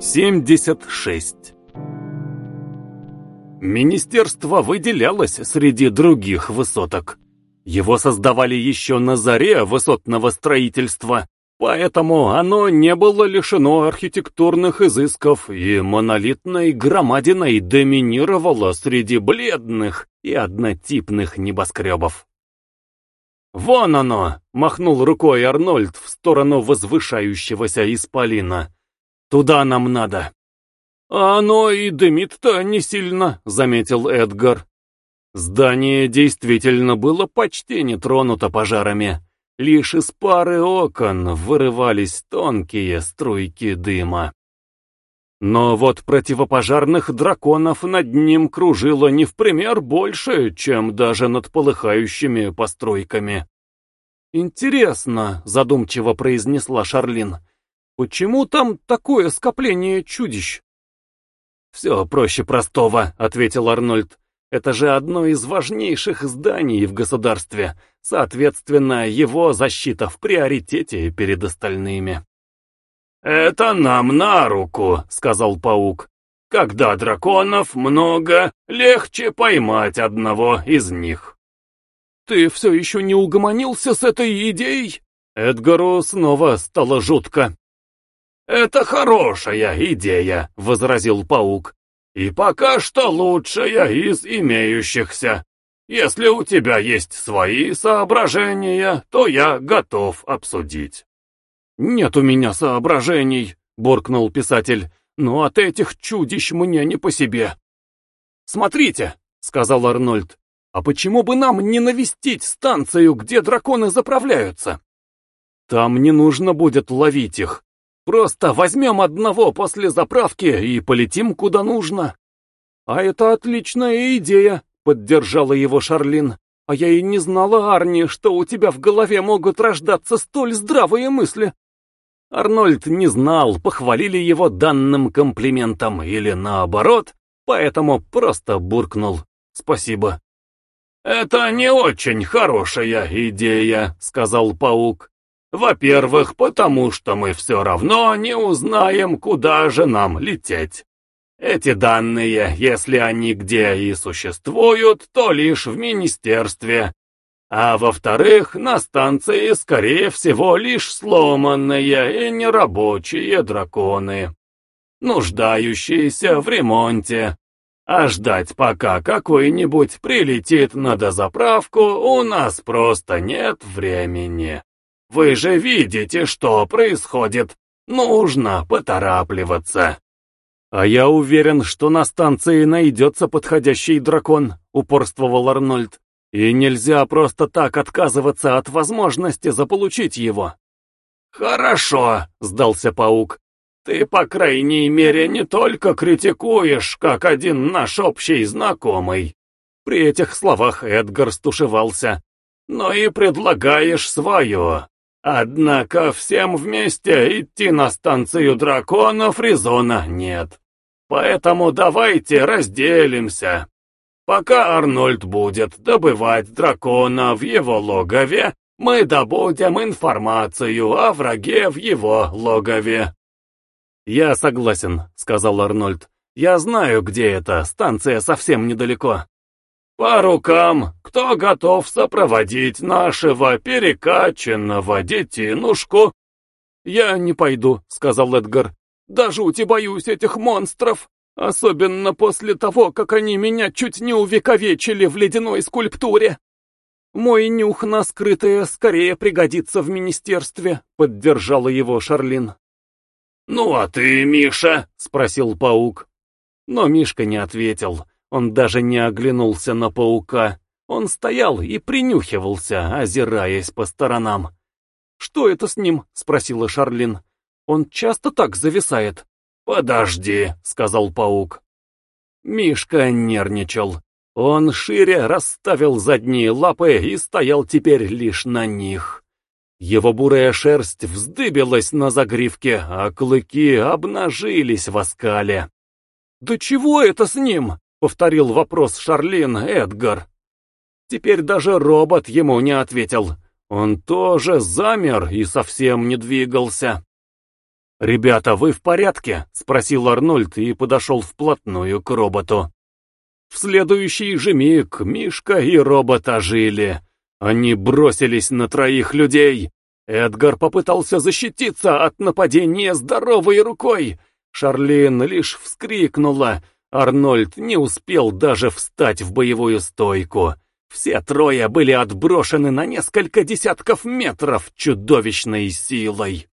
76. Министерство выделялось среди других высоток. Его создавали еще на заре высотного строительства, поэтому оно не было лишено архитектурных изысков и монолитной громадиной доминировало среди бледных и однотипных небоскребов. «Вон оно!» — махнул рукой Арнольд в сторону возвышающегося исполина. Туда нам надо. А оно и дымит-то не сильно, заметил Эдгар. Здание действительно было почти не тронуто пожарами. Лишь из пары окон вырывались тонкие струйки дыма. Но вот противопожарных драконов над ним кружило не в пример больше, чем даже над полыхающими постройками. «Интересно», — задумчиво произнесла Шарлин, — Почему там такое скопление чудищ? «Все проще простого», — ответил Арнольд. «Это же одно из важнейших зданий в государстве. Соответственно, его защита в приоритете перед остальными». «Это нам на руку», — сказал паук. «Когда драконов много, легче поймать одного из них». «Ты все еще не угомонился с этой идеей?» Эдгару снова стало жутко. «Это хорошая идея», — возразил паук. «И пока что лучшая из имеющихся. Если у тебя есть свои соображения, то я готов обсудить». «Нет у меня соображений», — буркнул писатель, «но от этих чудищ мне не по себе». «Смотрите», — сказал Арнольд, «а почему бы нам не навестить станцию, где драконы заправляются? Там не нужно будет ловить их, Просто возьмем одного после заправки и полетим куда нужно. А это отличная идея, поддержала его Шарлин. А я и не знала, Арни, что у тебя в голове могут рождаться столь здравые мысли. Арнольд не знал, похвалили его данным комплиментом или наоборот, поэтому просто буркнул «Спасибо». «Это не очень хорошая идея», — сказал паук. Во-первых, потому что мы все равно не узнаем, куда же нам лететь. Эти данные, если они где и существуют, то лишь в министерстве. А во-вторых, на станции, скорее всего, лишь сломанные и нерабочие драконы, нуждающиеся в ремонте. А ждать, пока какой-нибудь прилетит на дозаправку, у нас просто нет времени. Вы же видите, что происходит. Нужно поторапливаться. А я уверен, что на станции найдется подходящий дракон, упорствовал Арнольд. И нельзя просто так отказываться от возможности заполучить его. Хорошо, сдался паук. Ты, по крайней мере, не только критикуешь, как один наш общий знакомый. При этих словах Эдгар стушевался. Но и предлагаешь свое. Однако всем вместе идти на станцию драконов резона нет. Поэтому давайте разделимся. Пока Арнольд будет добывать дракона в его логове, мы добудем информацию о враге в его логове. «Я согласен», — сказал Арнольд. «Я знаю, где это, станция совсем недалеко». По рукам, кто готов сопроводить нашего перекачанного детинушку? Я не пойду, сказал Эдгар. Даже До боюсь этих монстров, особенно после того, как они меня чуть не увековечили в ледяной скульптуре. Мой нюх на скрытое скорее пригодится в министерстве, поддержала его Шарлин. Ну а ты, Миша? спросил паук. Но Мишка не ответил. Он даже не оглянулся на паука. Он стоял и принюхивался, озираясь по сторонам. «Что это с ним?» — спросила Шарлин. «Он часто так зависает?» «Подожди», — сказал паук. Мишка нервничал. Он шире расставил задние лапы и стоял теперь лишь на них. Его бурая шерсть вздыбилась на загривке, а клыки обнажились в оскале. «Да чего это с ним?» — повторил вопрос Шарлин Эдгар. Теперь даже робот ему не ответил. Он тоже замер и совсем не двигался. «Ребята, вы в порядке?» — спросил Арнольд и подошел вплотную к роботу. В следующий же миг Мишка и робот ожили. Они бросились на троих людей. Эдгар попытался защититься от нападения здоровой рукой. Шарлин лишь вскрикнула. Арнольд не успел даже встать в боевую стойку. Все трое были отброшены на несколько десятков метров чудовищной силой.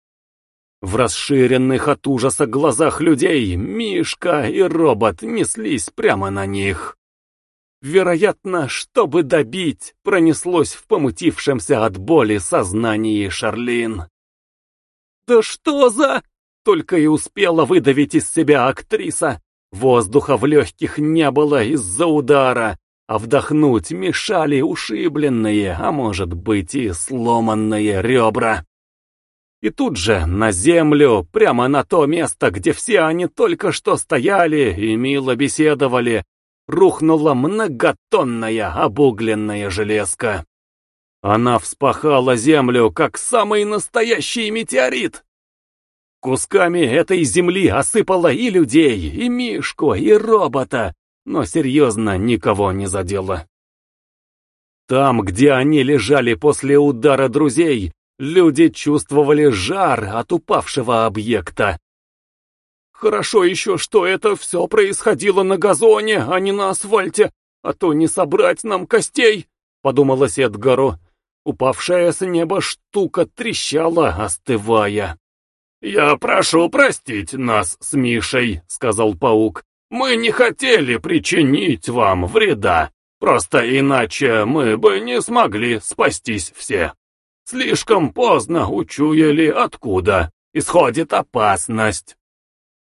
В расширенных от ужаса глазах людей Мишка и робот неслись прямо на них. Вероятно, чтобы добить, пронеслось в помутившемся от боли сознании Шарлин. «Да что за...» — только и успела выдавить из себя актриса. Воздуха в легких не было из-за удара, а вдохнуть мешали ушибленные, а может быть и сломанные ребра. И тут же на землю, прямо на то место, где все они только что стояли и мило беседовали, рухнула многотонная обугленная железка. Она вспахала землю, как самый настоящий метеорит. Кусками этой земли осыпала и людей, и Мишку, и робота, но серьезно никого не задела. Там, где они лежали после удара друзей, Люди чувствовали жар от упавшего объекта. Хорошо еще, что это все происходило на газоне, а не на асфальте, а то не собрать нам костей, подумалось Эдгару. Упавшая с неба штука трещала, остывая. «Я прошу простить нас с Мишей», — сказал паук. «Мы не хотели причинить вам вреда, просто иначе мы бы не смогли спастись все». Слишком поздно учуяли, откуда исходит опасность.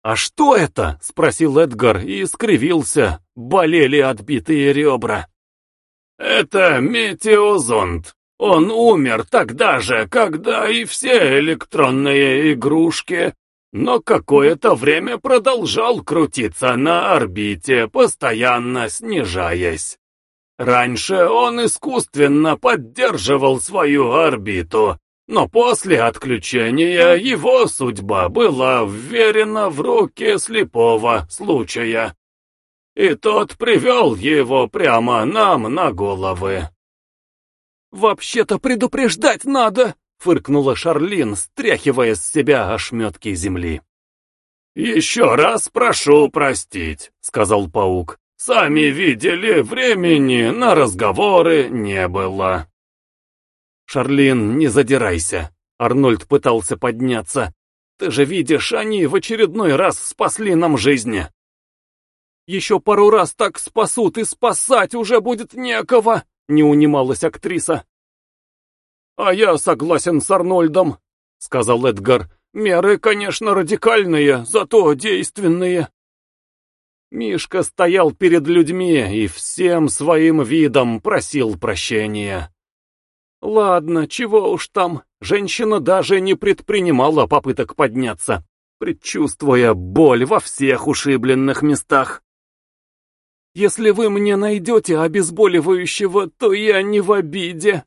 «А что это?» — спросил Эдгар и скривился. Болели отбитые ребра. «Это метеозонд. Он умер тогда же, когда и все электронные игрушки, но какое-то время продолжал крутиться на орбите, постоянно снижаясь. Раньше он искусственно поддерживал свою орбиту, но после отключения его судьба была вверена в руки слепого случая. И тот привел его прямо нам на головы. «Вообще-то предупреждать надо!» — фыркнула Шарлин, стряхивая с себя ошметки земли. «Еще раз прошу простить», — сказал паук. Сами видели, времени на разговоры не было. Шарлин, не задирайся. Арнольд пытался подняться. Ты же видишь, они в очередной раз спасли нам жизни. Еще пару раз так спасут, и спасать уже будет некого, не унималась актриса. А я согласен с Арнольдом, сказал Эдгар. Меры, конечно, радикальные, зато действенные. Мишка стоял перед людьми и всем своим видом просил прощения. Ладно, чего уж там, женщина даже не предпринимала попыток подняться, предчувствуя боль во всех ушибленных местах. «Если вы мне найдете обезболивающего, то я не в обиде»,